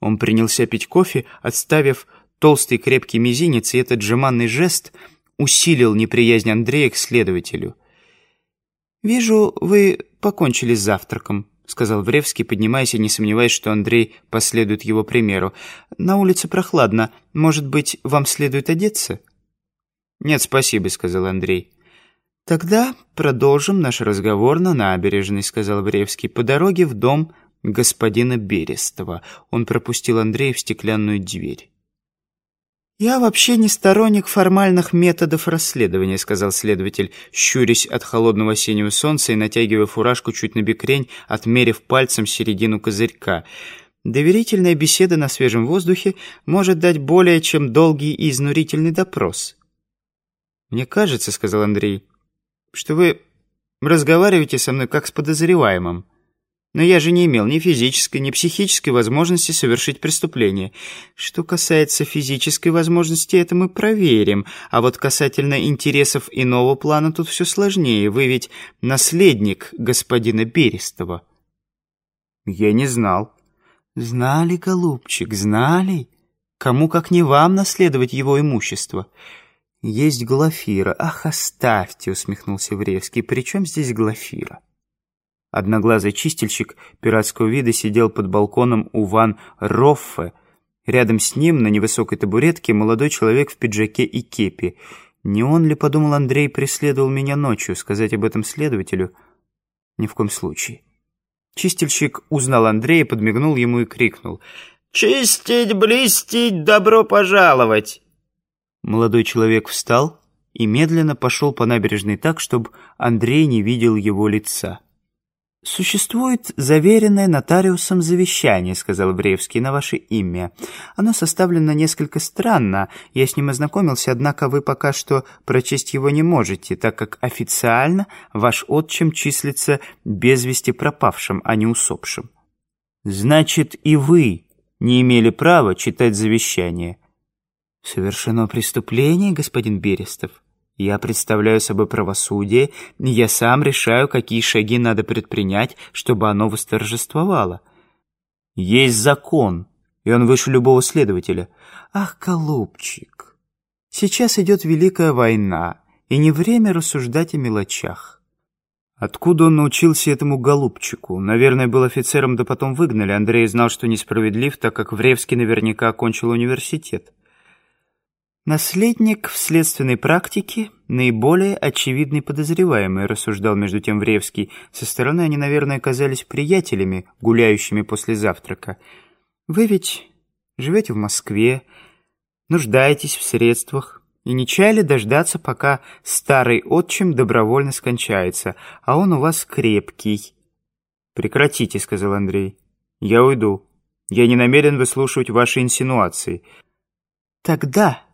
Он принялся пить кофе, отставив толстый крепкий мизинец, и этот жеманный жест усилил неприязнь Андрея к следователю. «Вижу, вы покончили с завтраком», — сказал Вревский, поднимаясь и не сомневаясь, что Андрей последует его примеру. «На улице прохладно. Может быть, вам следует одеться?» «Нет, спасибо», — сказал Андрей. «Тогда продолжим наш разговор на набережной», — сказал Вревский, «по дороге в дом господина Берестова». Он пропустил Андрея в стеклянную дверь. «Я вообще не сторонник формальных методов расследования», — сказал следователь, щурясь от холодного осеннего солнца и натягивая фуражку чуть на бекрень, отмерив пальцем середину козырька. «Доверительная беседа на свежем воздухе может дать более чем долгий и изнурительный допрос». «Мне кажется», — сказал Андрей, — «что вы разговариваете со мной как с подозреваемым». Но я же не имел ни физической, ни психической возможности совершить преступление. Что касается физической возможности, это мы проверим. А вот касательно интересов иного плана тут все сложнее. Вы ведь наследник господина Берестова. Я не знал. Знали, голубчик, знали. Кому, как не вам, наследовать его имущество. Есть Глафира. Ах, оставьте, усмехнулся Вревский. При чем здесь Глафира? Одноглазый чистильщик пиратского вида сидел под балконом у Ван Роффе. Рядом с ним, на невысокой табуретке, молодой человек в пиджаке и кепи. Не он ли, подумал Андрей, преследовал меня ночью? Сказать об этом следователю? Ни в коем случае. Чистильщик узнал Андрея, подмигнул ему и крикнул. «Чистить, блестить, добро пожаловать!» Молодой человек встал и медленно пошел по набережной так, чтобы Андрей не видел его лица. «Существует заверенное нотариусом завещание», — сказал Бреевский, — «на ваше имя. Оно составлено несколько странно. Я с ним ознакомился, однако вы пока что прочесть его не можете, так как официально ваш отчим числится без вести пропавшим, а не усопшим». «Значит, и вы не имели права читать завещание?» «Совершено преступление, господин Берестов». Я представляю собой правосудие, и я сам решаю, какие шаги надо предпринять, чтобы оно восторжествовало. Есть закон, и он выше любого следователя. Ах, голубчик, сейчас идет Великая война, и не время рассуждать о мелочах. Откуда он научился этому голубчику? Наверное, был офицером, да потом выгнали. Андрей знал, что несправедлив, так как Вревский наверняка окончил университет. «Наследник в следственной практике — наиболее очевидный подозреваемый», — рассуждал между тем Вревский. Со стороны они, наверное, казались приятелями, гуляющими после завтрака. «Вы ведь живете в Москве, нуждаетесь в средствах и не чаяли дождаться, пока старый отчим добровольно скончается, а он у вас крепкий». «Прекратите», — сказал Андрей. «Я уйду. Я не намерен выслушивать ваши инсинуации». «Тогда...»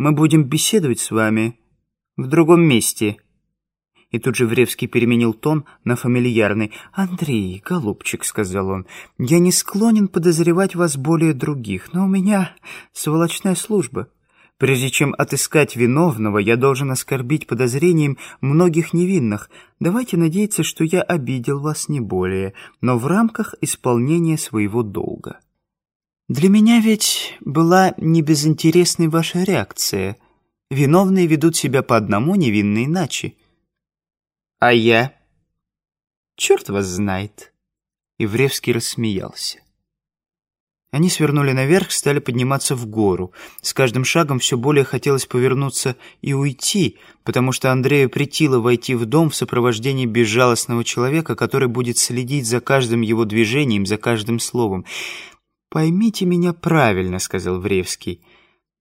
Мы будем беседовать с вами в другом месте». И тут же Вревский переменил тон на фамильярный. «Андрей, голубчик», — сказал он, — «я не склонен подозревать вас более других, но у меня сволочная служба. Прежде чем отыскать виновного, я должен оскорбить подозрением многих невинных. Давайте надеяться, что я обидел вас не более, но в рамках исполнения своего долга». Для меня ведь была не безинтересной ваша реакция. Виновные ведут себя по одному, невинные иначе. А я? Черт вас знает. Ивревский рассмеялся. Они свернули наверх, стали подниматься в гору. С каждым шагом все более хотелось повернуться и уйти, потому что Андрею притило войти в дом в сопровождении безжалостного человека, который будет следить за каждым его движением, за каждым словом. «Поймите меня правильно», — сказал Вревский.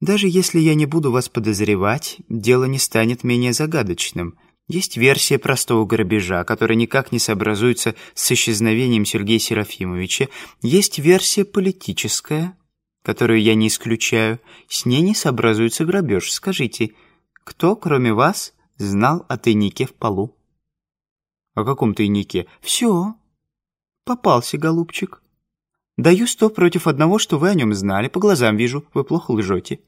«Даже если я не буду вас подозревать, дело не станет менее загадочным. Есть версия простого грабежа, которая никак не сообразуется с исчезновением Сергея Серафимовича. Есть версия политическая, которую я не исключаю. С ней не сообразуется грабеж. Скажите, кто, кроме вас, знал о тайнике в полу?» «О каком тайнике?» «Все. Попался, голубчик». Даю сто против одного, что вы о нем знали. По глазам вижу, вы плохо лжете».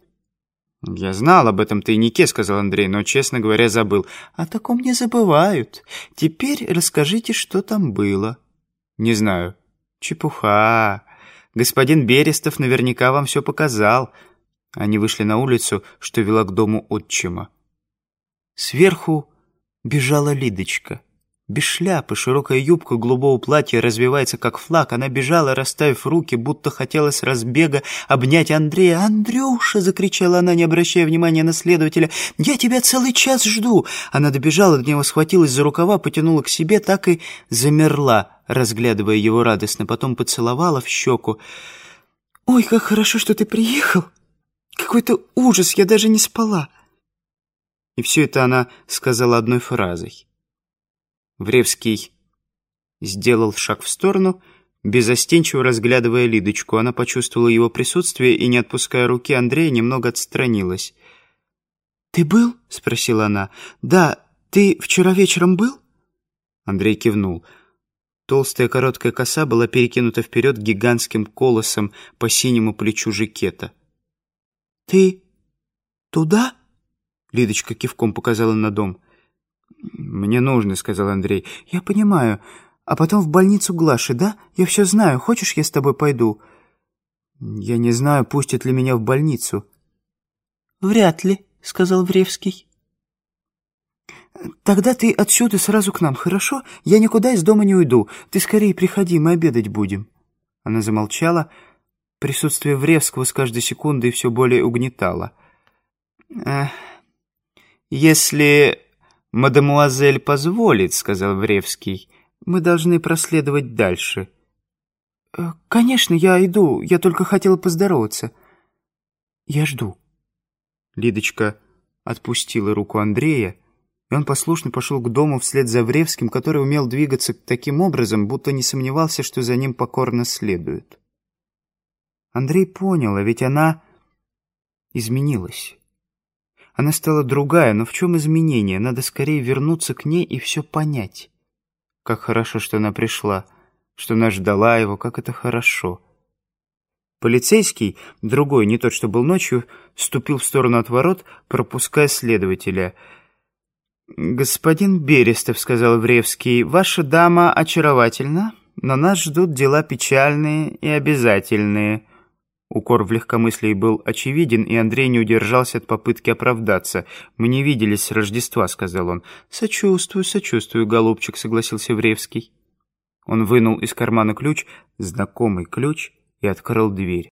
«Я знал об этом тайнике», — сказал Андрей, но, честно говоря, забыл. «О таком не забывают. Теперь расскажите, что там было». «Не знаю». «Чепуха. Господин Берестов наверняка вам все показал». Они вышли на улицу, что вела к дому отчима. Сверху бежала Лидочка. Без шляпы, широкая юбка голубого платья развивается как флаг. Она бежала, расставив руки, будто хотела с разбега обнять Андрея. «Андрюша!» — закричала она, не обращая внимания на следователя. «Я тебя целый час жду!» Она добежала до него, схватилась за рукава, потянула к себе, так и замерла, разглядывая его радостно. Потом поцеловала в щеку. «Ой, как хорошо, что ты приехал! Какой-то ужас, я даже не спала!» И все это она сказала одной фразой. Вревский сделал шаг в сторону, безостенчиво разглядывая Лидочку. Она почувствовала его присутствие и, не отпуская руки Андрея, немного отстранилась. «Ты был?» — спросила она. «Да, ты вчера вечером был?» Андрей кивнул. Толстая короткая коса была перекинута вперед гигантским колосом по синему плечу жакета. «Ты туда?» — Лидочка кивком показала на дом. «Мне нужно», — сказал Андрей. «Я понимаю. А потом в больницу Глаши, да? Я все знаю. Хочешь, я с тобой пойду?» «Я не знаю, пустят ли меня в больницу». «Вряд ли», — сказал Вревский. «Тогда ты отсюда сразу к нам, хорошо? Я никуда из дома не уйду. Ты скорее приходи, мы обедать будем». Она замолчала. Присутствие Вревского с каждой секундой все более угнетало. «Если «Мадемуазель позволит», — сказал Вревский. «Мы должны проследовать дальше». «Э, «Конечно, я иду. Я только хотела поздороваться. Я жду». Лидочка отпустила руку Андрея, и он послушно пошел к дому вслед за Вревским, который умел двигаться таким образом, будто не сомневался, что за ним покорно следует. Андрей понял, а ведь она изменилась. Она стала другая, но в чем изменение? Надо скорее вернуться к ней и все понять. Как хорошо, что она пришла, что она ждала его, как это хорошо. Полицейский, другой, не тот, что был ночью, ступил в сторону от ворот, пропуская следователя. «Господин Берестов», — сказал Вревский, — «ваша дама очаровательна, но нас ждут дела печальные и обязательные». Укор в легкомыслии был очевиден, и Андрей не удержался от попытки оправдаться. «Мы не виделись с Рождества», — сказал он. «Сочувствую, сочувствую, голубчик», — согласился Вревский. Он вынул из кармана ключ, знакомый ключ, и открыл дверь.